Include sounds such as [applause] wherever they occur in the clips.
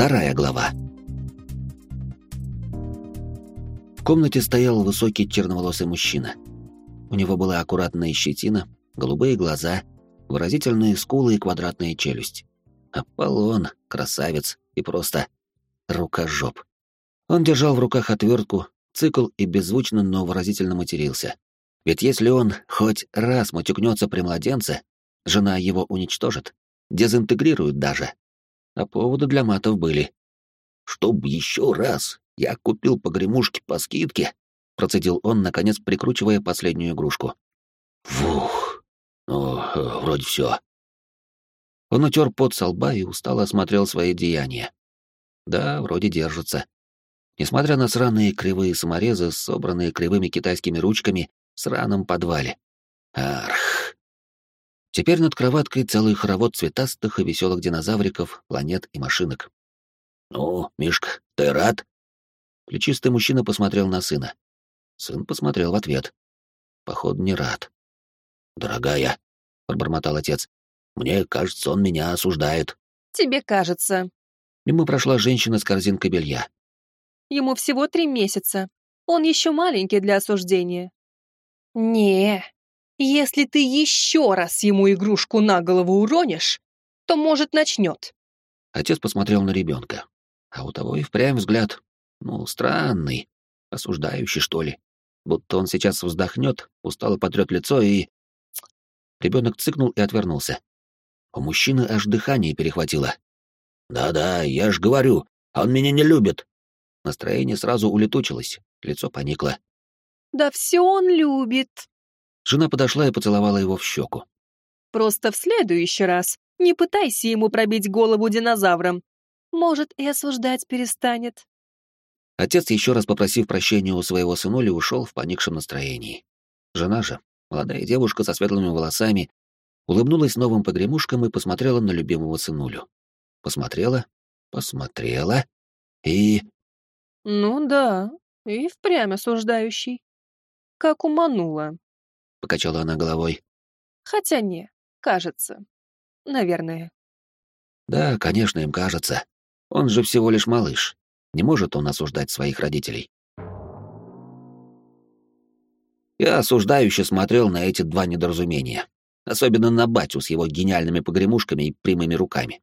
Вторая глава. В комнате стоял высокий черноволосый мужчина. У него была аккуратная щетина, голубые глаза, выразительные скулы и квадратная челюсть. Аполлон, красавец и просто рукожоп. Он держал в руках отвертку, цикл и беззвучно, но выразительно матерился. Ведь если он хоть раз матюкнется при младенце, жена его уничтожит, дезинтегрирует даже. А поводы для матов были. «Чтоб еще раз я купил погремушки по скидке», — процедил он, наконец прикручивая последнюю игрушку. «Фух, ну, э, вроде все. Он утер пот со лба и устало осмотрел свои деяния. Да, вроде держится. Несмотря на сраные кривые саморезы, собранные кривыми китайскими ручками, в сраном подвале. Арх. Теперь над кроваткой целый хоровод цветастых и веселых динозавриков, планет и машинок. «Ну, Мишка, ты рад?» Плечистый мужчина посмотрел на сына. Сын посмотрел в ответ. Походу, не рад. «Дорогая», — пробормотал отец, — «мне кажется, он меня осуждает». «Тебе кажется». Мимо прошла женщина с корзинкой белья. Ему всего три месяца. Он еще маленький для осуждения. Не, если ты еще раз ему игрушку на голову уронишь, то, может, начнет. Отец посмотрел на ребенка, а у того и впрямь взгляд, ну, странный, осуждающий, что ли. Будто он сейчас вздохнет, устало потрет лицо и... Ребенок цыкнул и отвернулся. У мужчины аж дыхание перехватило. «Да-да, я ж говорю, он меня не любит!» Настроение сразу улетучилось, лицо поникло. «Да все он любит!» Жена подошла и поцеловала его в щеку. «Просто в следующий раз не пытайся ему пробить голову динозавром. Может, и осуждать перестанет». Отец, еще раз попросив прощения у своего сынули, ушел в поникшем настроении. Жена же, молодая девушка со светлыми волосами, улыбнулась новым погремушкам и посмотрела на любимого сынулю. Посмотрела, посмотрела и... Ну да, и впрямь осуждающий. Как уманула. Покачала она головой. Хотя не, кажется. Наверное. Да, конечно, им кажется. Он же всего лишь малыш. Не может он осуждать своих родителей. Я осуждающе смотрел на эти два недоразумения. Особенно на батю с его гениальными погремушками и прямыми руками.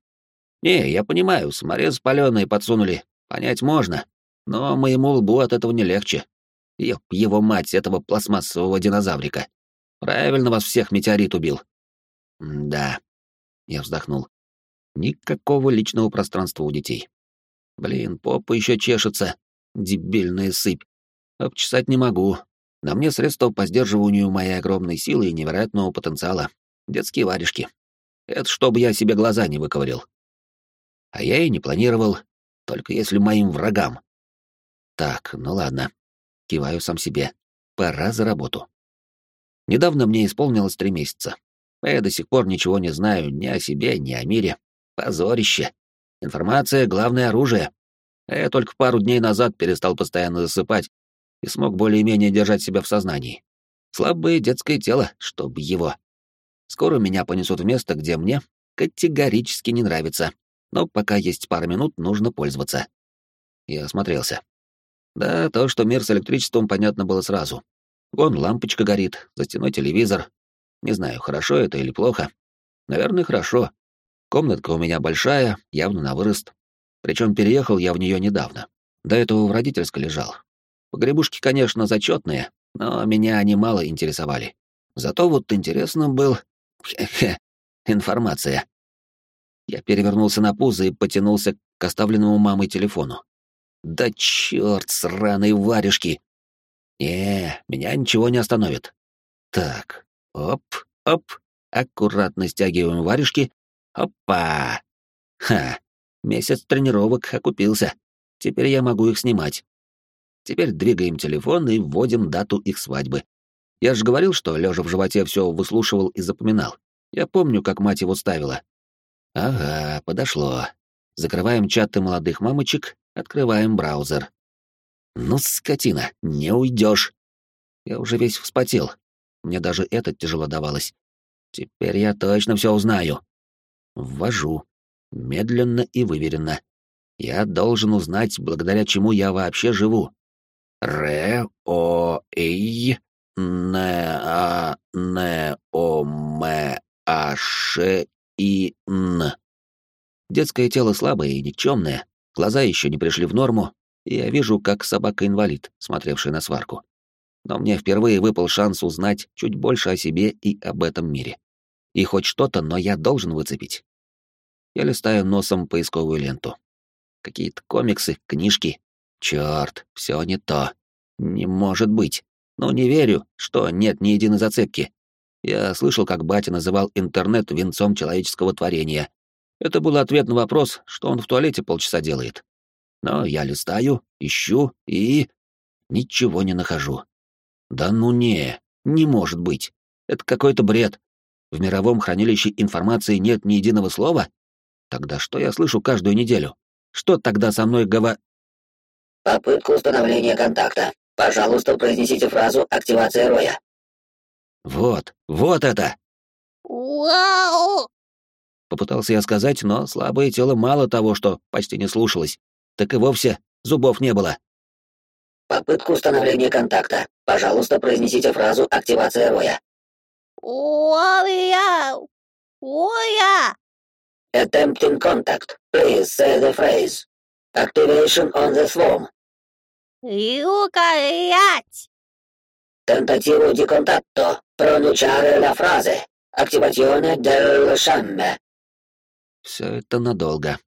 Не, я понимаю, саморез палёные подсунули, понять можно. Но моему лбу от этого не легче. Ёб его мать, этого пластмассового динозаврика. Правильно вас всех метеорит убил. Да. Я вздохнул. Никакого личного пространства у детей. Блин, попа еще чешется. Дебильная сыпь. Обчесать не могу. На мне средства по сдерживанию моей огромной силы и невероятного потенциала. Детские варежки. Это чтобы я себе глаза не выковырил. А я и не планировал, только если моим врагам. Так, ну ладно. Киваю сам себе. Пора за работу. Недавно мне исполнилось три месяца. Я до сих пор ничего не знаю ни о себе, ни о мире. Позорище. Информация — главное оружие. А я только пару дней назад перестал постоянно засыпать и смог более-менее держать себя в сознании. Слабое детское тело, чтоб его. Скоро меня понесут в место, где мне категорически не нравится. Но пока есть пара минут, нужно пользоваться. Я осмотрелся. Да, то, что мир с электричеством, понятно было сразу. Вон лампочка горит, за стеной телевизор. Не знаю, хорошо это или плохо. Наверное, хорошо. Комнатка у меня большая, явно на вырост. Причем переехал я в нее недавно. До этого в родительской лежал. Погребушки, конечно, зачетные, но меня они мало интересовали. Зато вот интересно был... Хе-хе, [laughs] информация. Я перевернулся на пузо и потянулся к оставленному мамой телефону. Да черт, сраные варежки! Не, меня ничего не остановит. Так, оп, оп, аккуратно стягиваем варежки. Опа! Ха, месяц тренировок окупился. Теперь я могу их снимать. Теперь двигаем телефон и вводим дату их свадьбы. Я же говорил, что, лежа в животе, все выслушивал и запоминал. Я помню, как мать его ставила. Ага, подошло. Закрываем чаты молодых мамочек Открываем браузер. Ну, скотина, не уйдешь. Я уже весь вспотел. Мне даже это тяжело давалось. Теперь я точно все узнаю. Ввожу. Медленно и выверенно. Я должен узнать, благодаря чему я вообще живу. Ре, о, эй, не, а, не, о, ме, а, ше, и, н. Детское тело слабое и никчемное, глаза еще не пришли в норму, и я вижу, как собака-инвалид, смотревшая на сварку. Но мне впервые выпал шанс узнать чуть больше о себе и об этом мире. И хоть что-то, но я должен выцепить. Я листаю носом поисковую ленту. Какие-то комиксы, книжки. Черт, все не то. Не может быть. Ну, не верю, что нет ни единой зацепки. Я слышал, как батя называл интернет венцом человеческого творения. Это был ответ на вопрос, что он в туалете полчаса делает. Но я листаю, ищу и... Ничего не нахожу. Да ну не, не может быть. Это какой-то бред. В мировом хранилище информации нет ни единого слова? Тогда что я слышу каждую неделю? Что тогда со мной гова... Попытка установления контакта. Пожалуйста, произнесите фразу «активация роя». Вот, вот это! Вау! Попытался я сказать, но слабое тело мало того, что почти не слушалось, так и вовсе зубов не было. Попытка установления контакта. Пожалуйста, произнесите фразу «активация роя». Оя! Оя! Attempting contact. Please say the phrase. Activation on the swarm. Юкаять! Tentativo di contatto. Pronunciare la frase. Attivazione del sciamme. Все это надолго.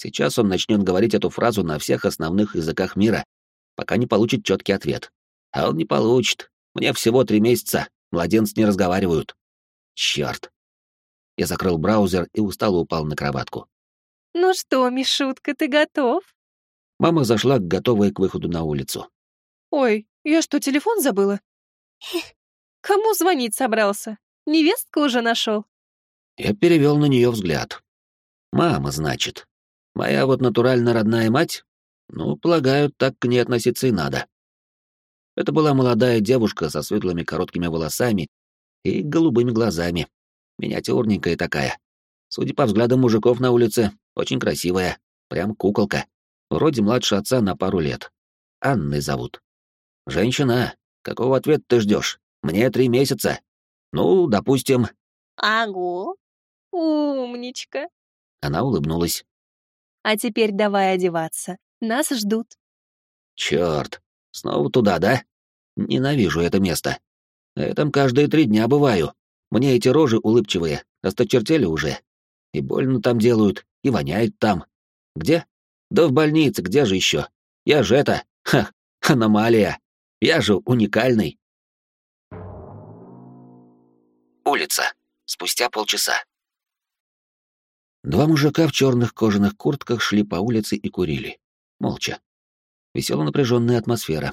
Сейчас он начнет говорить эту фразу на всех основных языках мира, пока не получит четкий ответ. А он не получит. Мне всего три месяца. Младенцы не разговаривают. Черт. Я закрыл браузер и устало упал на кроватку. Ну что, Мишутка, ты готов? Мама зашла, готовая к выходу на улицу. Ой, я что, телефон забыла? Кому звонить собрался? Невестку уже нашел? Я перевел на нее взгляд. Мама, значит. Моя вот натурально родная мать? Ну, полагаю, так к ней относиться и надо. Это была молодая девушка со светлыми короткими волосами и голубыми глазами. Миниатюрненькая такая. Судя по взглядам мужиков на улице, очень красивая. Прям куколка. Вроде младше отца на пару лет. Анной зовут. Женщина, какого ответа ты ждешь? Мне три месяца. Ну, допустим. Агу. Умничка. Она улыбнулась. А теперь давай одеваться. Нас ждут. Черт, снова туда, да? Ненавижу это место. Я там каждые три дня бываю. Мне эти рожи улыбчивые осточертели уже. И больно там делают, и воняет там. Где? Да в больнице, где же еще? Я же это, [laughs] ха, аномалия. Я же уникальный. Улица. Спустя полчаса. Два мужика в черных кожаных куртках шли по улице и курили. Молча. Весела напряженная атмосфера.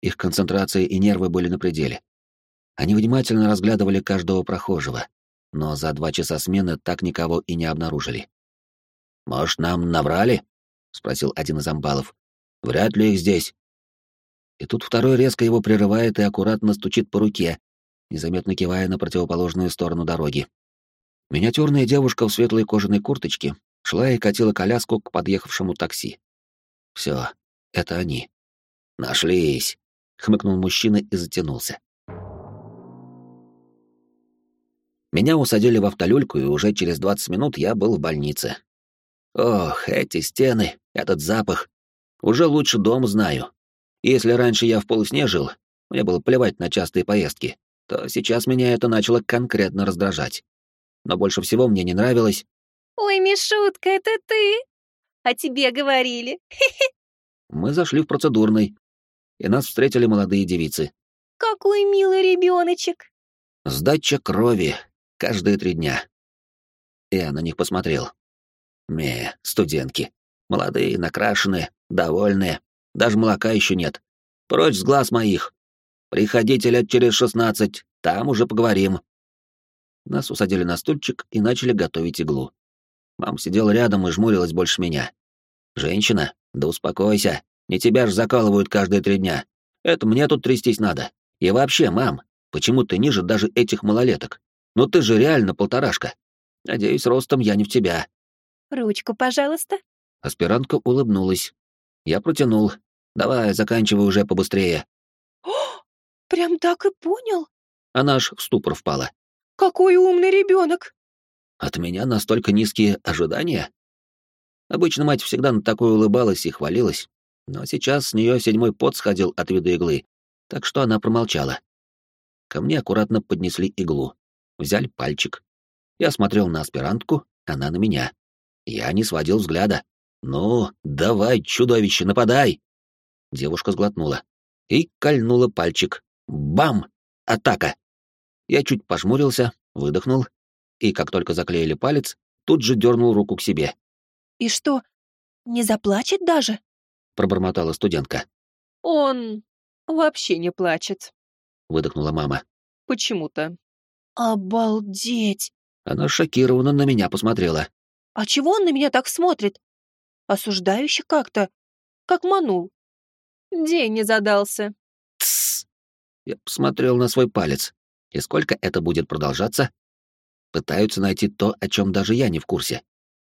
Их концентрация и нервы были на пределе. Они внимательно разглядывали каждого прохожего, но за два часа смены так никого и не обнаружили. «Может, нам наврали?» — спросил один из амбалов. «Вряд ли их здесь». И тут второй резко его прерывает и аккуратно стучит по руке, незаметно кивая на противоположную сторону дороги. Миниатюрная девушка в светлой кожаной курточке шла и катила коляску к подъехавшему такси. Все, это они. Нашлись, хмыкнул мужчина и затянулся. Меня усадили в автолюльку, и уже через 20 минут я был в больнице. Ох, эти стены, этот запах. Уже лучше дом знаю. Если раньше я в полусне жил, мне было плевать на частые поездки, то сейчас меня это начало конкретно раздражать. Но больше всего мне не нравилось... «Ой, Мишутка, это ты? О тебе говорили. [laughs] Мы зашли в процедурный, и нас встретили молодые девицы. Какой милый ребеночек. Сдача крови, каждые три дня. Я на них посмотрел. Ме, студентки. Молодые, накрашенные, довольные. Даже молока еще нет. Прочь с глаз моих. Приходите лет через шестнадцать, там уже поговорим. Нас усадили на стульчик и начали готовить иглу. Мам сидела рядом и жмурилась больше меня. «Женщина, да успокойся. Не тебя ж закалывают каждые три дня. Это мне тут трястись надо. И вообще, мам, почему ты ниже даже этих малолеток? Ну ты же реально полторашка. Надеюсь, ростом я не в тебя. Ручку, пожалуйста. Аспирантка улыбнулась. Я протянул. «Давай, заканчивай уже побыстрее». О, [gasps] прям так и понял? Она аж в ступор впала. Какой умный ребенок! От меня настолько низкие ожидания? Обычно мать всегда на такое улыбалась и хвалилась, но сейчас с нее седьмой пот сходил от вида иглы, так что она промолчала. Ко мне аккуратно поднесли иглу, взяли пальчик. Я смотрел на аспирантку, она на меня. Я не сводил взгляда. «Ну, давай, чудовище, нападай!» Девушка сглотнула и кольнула пальчик. Бам! Атака! Я чуть пожмурился, выдохнул, и как только заклеили палец, тут же дернул руку к себе. «И что, не заплачет даже?» — пробормотала студентка. «Он вообще не плачет», — выдохнула мама. «Почему-то». «Обалдеть!» Она шокированно на меня посмотрела. «А чего он на меня так смотрит? Осуждающе как-то, как манул. День не задался». «Тссс!» Я посмотрел на свой палец. И сколько это будет продолжаться? Пытаются найти то, о чем даже я не в курсе.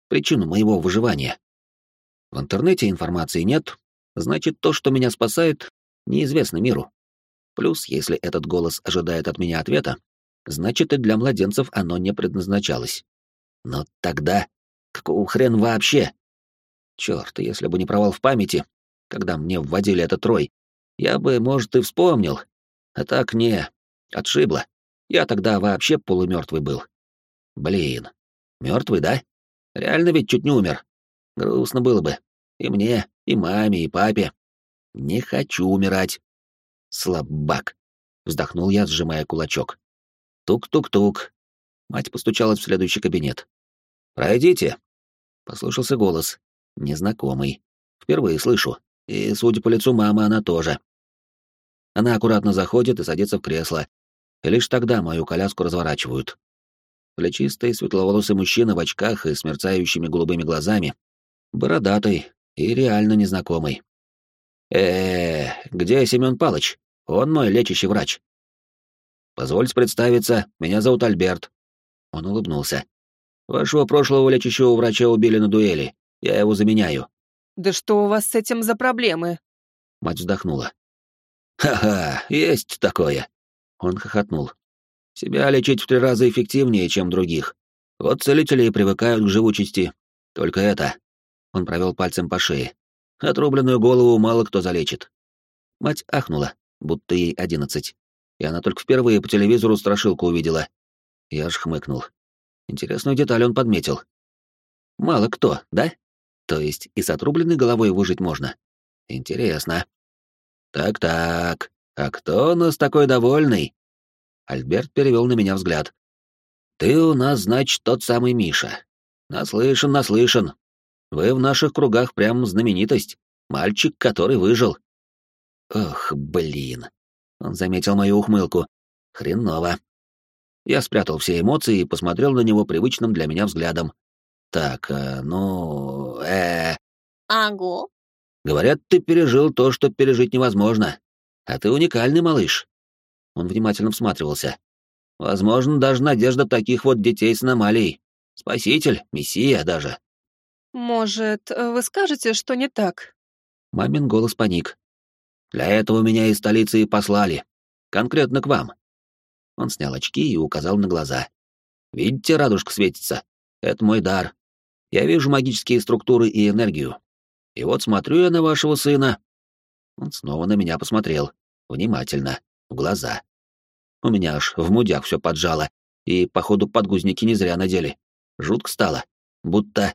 Причину моего выживания. В интернете информации нет, значит, то, что меня спасает, неизвестно миру. Плюс, если этот голос ожидает от меня ответа, значит, и для младенцев оно не предназначалось. Но тогда какого хрен вообще? Черт, если бы не провал в памяти, когда мне вводили этот трой, я бы, может, и вспомнил. А так не, отшибло. Я тогда вообще полумертвый был. Блин, мертвый, да? Реально ведь чуть не умер. Грустно было бы. И мне, и маме, и папе. Не хочу умирать. Слабак. Вздохнул я, сжимая кулачок. Тук-тук-тук. Мать постучалась в следующий кабинет. «Пройдите!» Послышался голос. Незнакомый. Впервые слышу. И, судя по лицу мамы, она тоже. Она аккуратно заходит и садится в кресло, и лишь тогда мою коляску разворачивают. Плечистый, светловолосый мужчина в очках и с мерцающими голубыми глазами, бородатый и реально незнакомый. э, -э где Семен Палыч? Он мой лечащий врач. Позвольте представиться, меня зовут Альберт. Он улыбнулся. Вашего прошлого лечащего врача убили на дуэли. Я его заменяю. Да что у вас с этим за проблемы? Мать вздохнула. Ха-ха, есть такое. Он хохотнул. Себя лечить в три раза эффективнее, чем других. Вот целители привыкают к живучести. Только это. Он провел пальцем по шее. Отрубленную голову мало кто залечит. Мать ахнула, будто ей одиннадцать. И она только впервые по телевизору страшилку увидела. Я аж хмыкнул. Интересную деталь он подметил. Мало кто, да? То есть и с отрубленной головой выжить можно. Интересно. Так-так, а кто у нас такой довольный? Альберт перевел на меня взгляд. Ты у нас, значит, тот самый Миша. Наслышан, наслышан. Вы в наших кругах прям знаменитость. Мальчик, который выжил. Ох, блин. Он заметил мою ухмылку. Хреново. Я спрятал все эмоции и посмотрел на него привычным для меня взглядом. Так, э, ну, э... Агу. Говорят, ты пережил то, что пережить невозможно. А ты уникальный малыш. Он внимательно всматривался. Возможно, даже надежда таких вот детей с аномалией. Спаситель, мессия даже. Может, вы скажете, что не так? Мамин голос паник. Для этого меня из столицы и послали. Конкретно к вам. Он снял очки и указал на глаза. Видите, радужка светится? Это мой дар. Я вижу магические структуры и энергию. И вот смотрю я на вашего сына. Он снова на меня посмотрел. Внимательно. В глаза. У меня аж в мудях все поджало. И, походу, подгузники не зря надели. Жутко стало. Будто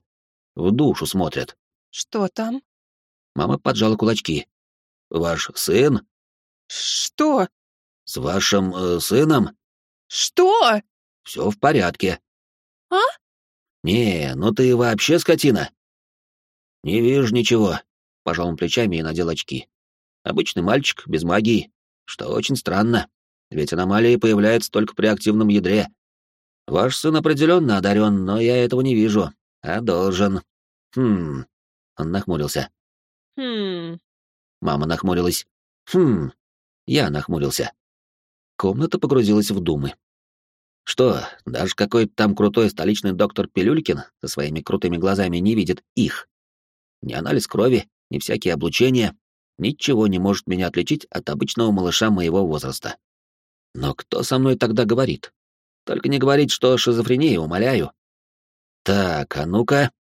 в душу смотрят. Что там? Мама поджала кулачки. Ваш сын? Что? С вашим э, сыном? Что? Все в порядке. А? Не, ну ты вообще скотина. Не вижу ничего. Пожал он плечами и надел очки. Обычный мальчик, без магии, что очень странно, ведь аномалии появляются только при активном ядре. Ваш сын определенно одарен, но я этого не вижу, а должен. Хм. Он нахмурился. Хм. Мама нахмурилась. Хм. Я нахмурился. Комната погрузилась в думы. Что, даже какой-то там крутой столичный доктор Пилюлькин со своими крутыми глазами не видит их? Ни анализ крови, ни всякие облучения. Ничего не может меня отличить от обычного малыша моего возраста. Но кто со мной тогда говорит? Только не говорить, что шизофрения, умоляю. Так, а ну-ка.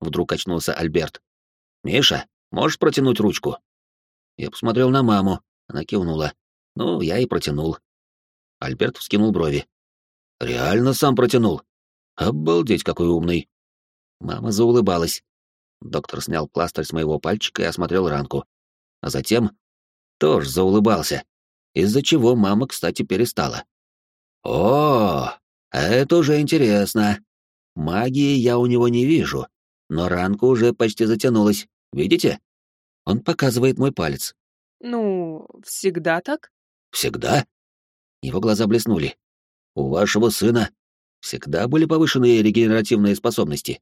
Вдруг очнулся Альберт. Миша, можешь протянуть ручку? Я посмотрел на маму. Она кивнула. Ну, я и протянул. Альберт вскинул брови. Реально сам протянул. Обалдеть, какой умный. Мама заулыбалась. Доктор снял пластырь с моего пальчика и осмотрел ранку. А затем тоже заулыбался, из-за чего мама, кстати, перестала. О, это уже интересно. Магии я у него не вижу, но ранка уже почти затянулась. Видите? Он показывает мой палец. Ну, всегда так? Всегда? Его глаза блеснули. У вашего сына всегда были повышенные регенеративные способности.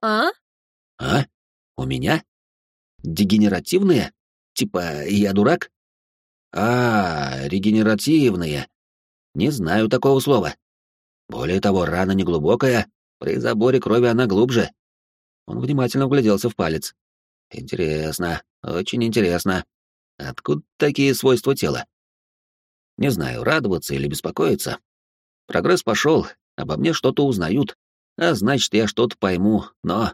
А? А? У меня? Дегенеративные? Типа, я дурак? А, регенеративные. Не знаю такого слова. Более того, рана неглубокая, при заборе крови она глубже. Он внимательно вгляделся в палец. Интересно, очень интересно. Откуда такие свойства тела? Не знаю, радоваться или беспокоиться. Прогресс пошел, обо мне что-то узнают, а значит, я что-то пойму, но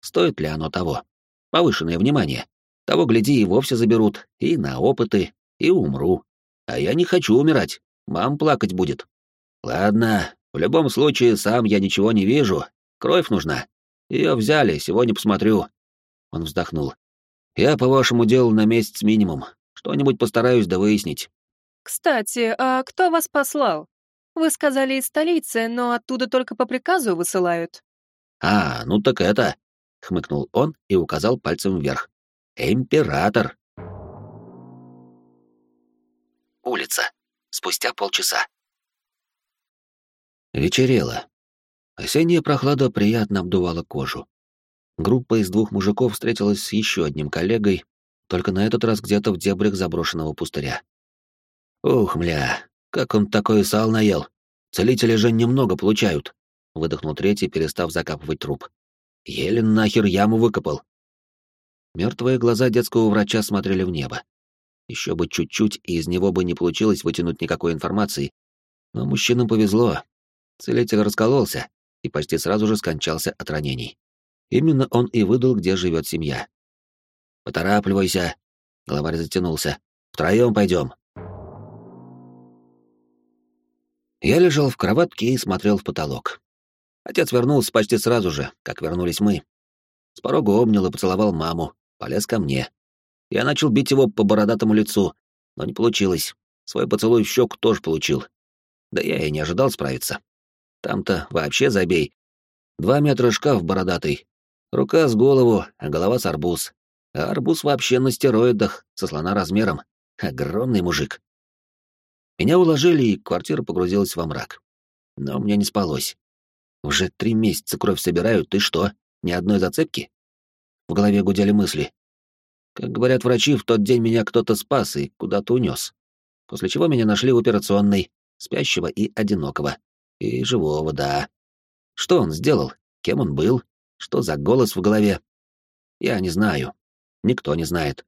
стоит ли оно того? Повышенное внимание. Того, гляди, и вовсе заберут, и на опыты, и умру. А я не хочу умирать, мам плакать будет. Ладно, в любом случае, сам я ничего не вижу, кровь нужна. Ее взяли, сегодня посмотрю. Он вздохнул. Я, по вашему делу, на месяц минимум. Что-нибудь постараюсь да выяснить. Кстати, а кто вас послал? Вы сказали из столицы, но оттуда только по приказу высылают. А, ну так это, хмыкнул он и указал пальцем вверх. Император. Улица. Спустя полчаса. Вечерело. Осенняя прохлада приятно обдувала кожу. Группа из двух мужиков встретилась с еще одним коллегой, только на этот раз где-то в дебрях заброшенного пустыря. «Ух, мля, как он такой сал наел! Целители же немного получают!» — выдохнул третий, перестав закапывать труп. «Еле нахер яму выкопал!» Мертвые глаза детского врача смотрели в небо. Еще бы чуть-чуть, и из него бы не получилось вытянуть никакой информации. Но мужчинам повезло. Целитель раскололся и почти сразу же скончался от ранений. Именно он и выдал, где живет семья. «Поторапливайся!» — главарь затянулся. «Втроем пойдем!» Я лежал в кроватке и смотрел в потолок. Отец вернулся почти сразу же, как вернулись мы. С порога обнял и поцеловал маму, полез ко мне. Я начал бить его по бородатому лицу, но не получилось. Свой поцелуй в щеку тоже получил. Да я и не ожидал справиться. Там-то вообще забей. Два метра шкаф бородатый, Рука с голову, а голова с арбуз. А арбуз вообще на стероидах, со слона размером. Огромный мужик. Меня уложили, и квартира погрузилась во мрак. Но мне не спалось. Уже три месяца кровь собирают, и что, ни одной зацепки? В голове гудели мысли. Как говорят врачи, в тот день меня кто-то спас и куда-то унес. После чего меня нашли в операционной, спящего и одинокого. И живого, да. Что он сделал? Кем он был? Что за голос в голове? Я не знаю. Никто не знает.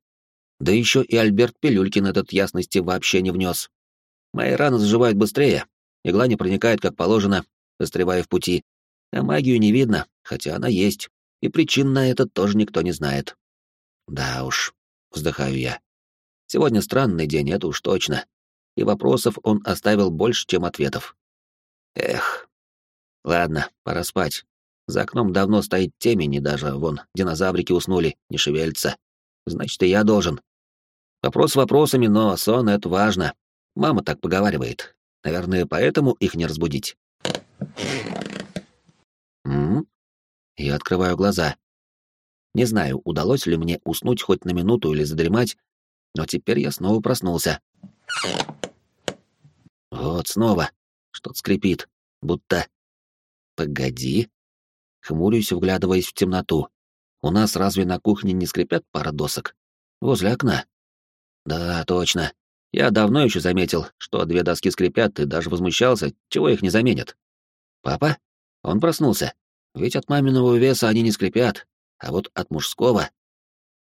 Да еще и Альберт Пилюлькин этот ясности вообще не внес. Мои раны заживают быстрее, игла не проникает как положено, застревая в пути, а магию не видно, хотя она есть, и причин на это тоже никто не знает. Да уж, вздыхаю я. Сегодня странный день, это уж точно. И вопросов он оставил больше, чем ответов. Эх. Ладно, пора спать. За окном давно стоит темень, и даже, вон, динозаврики уснули, не шевелятся. Значит, и я должен. Вопрос вопросами, но сон — это важно. Мама так поговаривает. Наверное, поэтому их не разбудить. Я открываю глаза. Не знаю, удалось ли мне уснуть хоть на минуту или задремать, но теперь я снова проснулся. Вот снова. Что-то скрипит. Будто... Погоди. Хмурюсь, вглядываясь в темноту. У нас разве на кухне не скрипят пара досок? Возле окна. Да, точно. Я давно еще заметил, что две доски скрипят, и даже возмущался, чего их не заменят. Папа? Он проснулся. Ведь от маминого веса они не скрипят, а вот от мужского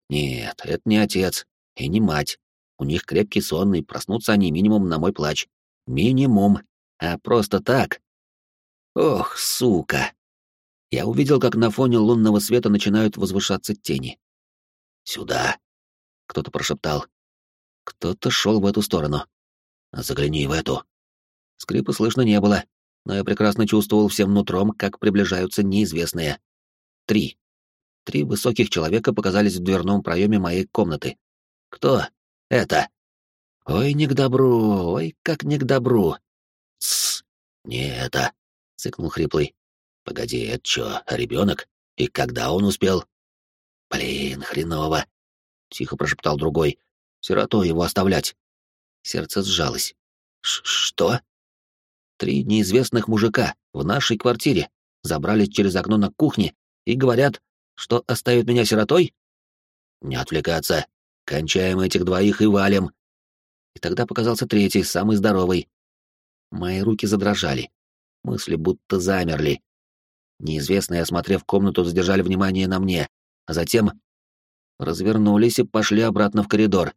Нет, это не отец и не мать. У них крепкий сон, и проснутся они минимум на мой плач. Минимум. А просто так. Ох, сука. Я увидел, как на фоне лунного света начинают возвышаться тени. «Сюда!» — кто-то прошептал. Кто-то шел в эту сторону. «Загляни в эту!» Скрипа слышно не было, но я прекрасно чувствовал всем нутром, как приближаются неизвестные. Три. Три высоких человека показались в дверном проеме моей комнаты. Кто? Это. Ой, не к добру, ой, как не к добру. Тссс, не это, цыкнул хриплый. Погоди, это чё, ребенок? И когда он успел? Блин, хреново. Тихо прошептал другой. Сироту его оставлять. Сердце сжалось. Ш что? Три неизвестных мужика в нашей квартире забрались через окно на кухне и говорят, что оставят меня сиротой? Не отвлекаться. Кончаем этих двоих и валим. И тогда показался третий, самый здоровый. Мои руки задрожали. Мысли будто замерли. Неизвестные, осмотрев комнату, задержали внимание на мне, а затем развернулись и пошли обратно в коридор.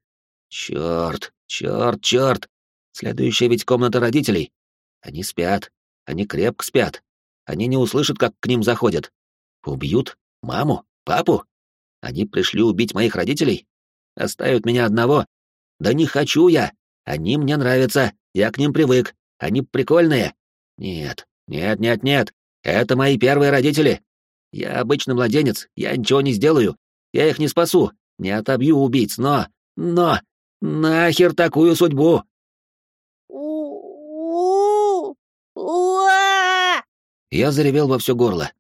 Черт, черт, черт! Следующая ведь комната родителей. Они спят. Они крепко спят. Они не услышат, как к ним заходят. Убьют? Маму? Папу? Они пришли убить моих родителей? Оставят меня одного? Да не хочу я! Они мне нравятся, я к ним привык. Они прикольные. Нет, нет, нет, нет. Это мои первые родители. Я обычный младенец, я ничего не сделаю. Я их не спасу, не отобью убийц, но... Но... Нахер такую судьбу! Я заревел во все горло.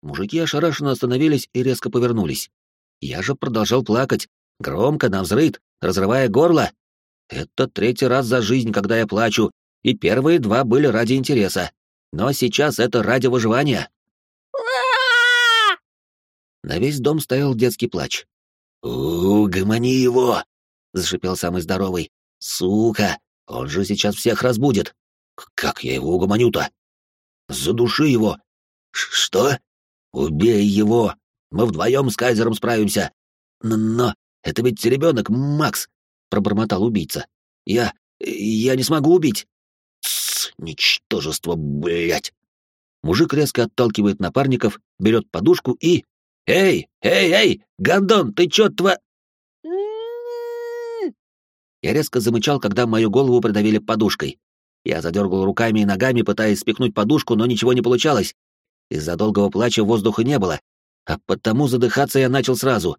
Мужики ошарашенно остановились и резко повернулись. Я же продолжал плакать, громко, навзрыд, разрывая горло. Это третий раз за жизнь, когда я плачу, и первые два были ради интереса. Но сейчас это ради выживания. На весь дом стоял детский плач. «Угомони его!» — зашипел самый здоровый. «Сука! Он же сейчас всех разбудит! Как я его угомоню-то? Задуши его! Ш что? Убей его! Мы вдвоем с Кайзером справимся! Но это ведь ребенок, Макс!» — пробормотал убийца. «Я... я не смогу убить!» «Тссс, ничтожество, блять!» Мужик резко отталкивает напарников, берет подушку и... «Эй, эй, эй, Гандон, ты чё тва...» Я резко замычал, когда мою голову придавили подушкой. Я задергал руками и ногами, пытаясь спихнуть подушку, но ничего не получалось. Из-за долгого плача воздуха не было, а потому задыхаться я начал сразу.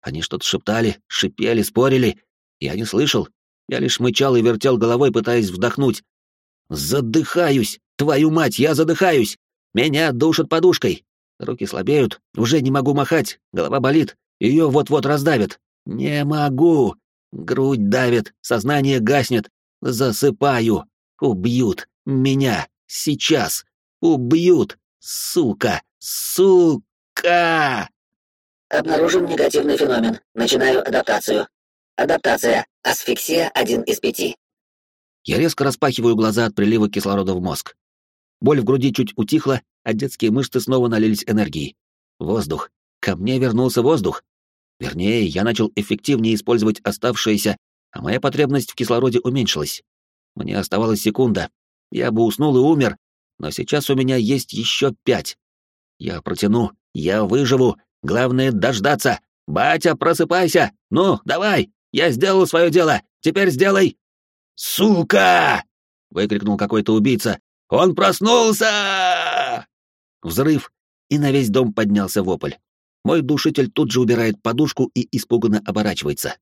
Они что-то шептали, шипели, спорили. Я не слышал. Я лишь мычал и вертел головой, пытаясь вдохнуть. «Задыхаюсь! Твою мать, я задыхаюсь! Меня душат подушкой! Руки слабеют, уже не могу махать, голова болит, ее вот-вот раздавит. Не могу! Грудь давит, сознание гаснет. Засыпаю. Убьют. Меня. Сейчас. Убьют. Сука. Сука. Обнаружен негативный феномен. Начинаю адаптацию. Адаптация. Асфиксия один из пяти. Я резко распахиваю глаза от прилива кислорода в мозг. Боль в груди чуть утихла, а детские мышцы снова налились энергией. Воздух. Ко мне вернулся воздух. Вернее, я начал эффективнее использовать оставшееся, а моя потребность в кислороде уменьшилась. Мне оставалась секунда. Я бы уснул и умер, но сейчас у меня есть еще пять. Я протяну, я выживу. Главное — дождаться. Батя, просыпайся! Ну, давай! Я сделал свое дело! Теперь сделай!» «Сука!» — выкрикнул какой-то убийца. «Он проснулся!» Взрыв, и на весь дом поднялся вопль. Мой душитель тут же убирает подушку и испуганно оборачивается.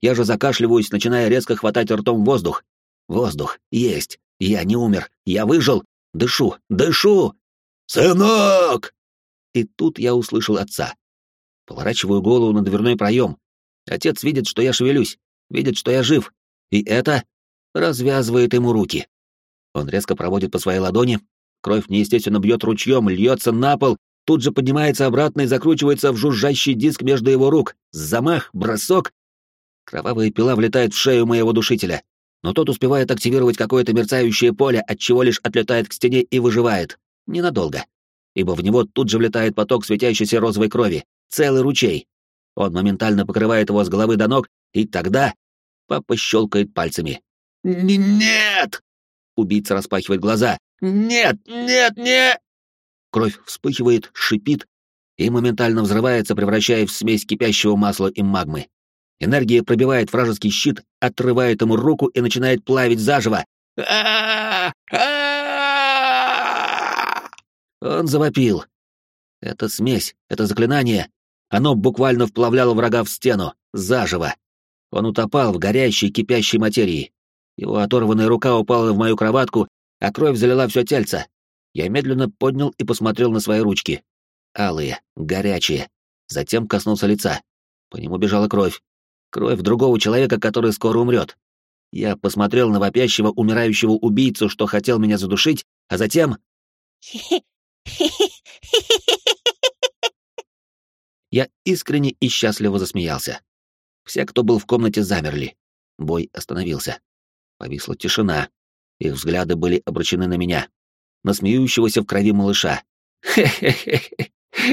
Я же закашливаюсь, начиная резко хватать ртом воздух. Воздух. Есть. Я не умер. Я выжил. Дышу. Дышу. «Сынок!» И тут я услышал отца. Поворачиваю голову на дверной проем. Отец видит, что я шевелюсь, видит, что я жив. И это развязывает ему руки. Он резко проводит по своей ладони, кровь неестественно бьет ручьем, льется на пол, тут же поднимается обратно и закручивается в жужжащий диск между его рук. Замах, бросок. Кровавая пила влетает в шею моего душителя, но тот успевает активировать какое-то мерцающее поле, от чего лишь отлетает к стене и выживает. Ненадолго. ибо в него тут же влетает поток светящейся розовой крови, целый ручей. Он моментально покрывает его с головы до ног, и тогда папа щелкает пальцами. «Нет!» Убийца распахивает глаза. «Нет! Нет! Нет!» Кровь вспыхивает, шипит и моментально взрывается, превращая в смесь кипящего масла и магмы. Энергия пробивает вражеский щит, отрывает ему руку и начинает плавить заживо. Он завопил. Это смесь, это заклинание. Оно буквально вплавляло врага в стену, заживо. Он утопал в горящей, кипящей материи. Его оторванная рука упала в мою кроватку, а кровь залила все тельце. Я медленно поднял и посмотрел на свои ручки. Алые, горячие. Затем коснулся лица. По нему бежала кровь. Кровь другого человека, который скоро умрет. Я посмотрел на вопящего, умирающего убийцу, что хотел меня задушить, а затем... Я искренне и счастливо засмеялся. Все, кто был в комнате, замерли. Бой остановился. Повисла тишина. Их взгляды были обращены на меня, на смеющегося в крови малыша. «Хе-хе-хе!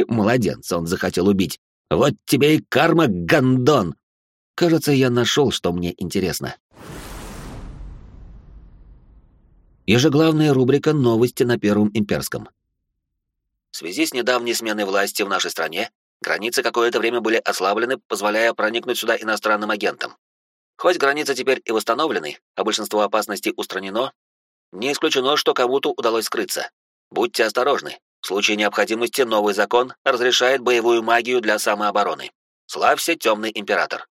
Молодец, он захотел убить. Вот тебе и карма, гандон!» Кажется, я нашел, что мне интересно. Ежеглавная рубрика «Новости на Первом Имперском». В связи с недавней сменой власти в нашей стране, границы какое-то время были ослаблены, позволяя проникнуть сюда иностранным агентам. Хоть границы теперь и восстановлены, а большинство опасностей устранено, не исключено, что кому-то удалось скрыться. Будьте осторожны. В случае необходимости новый закон разрешает боевую магию для самообороны. Славься, темный император.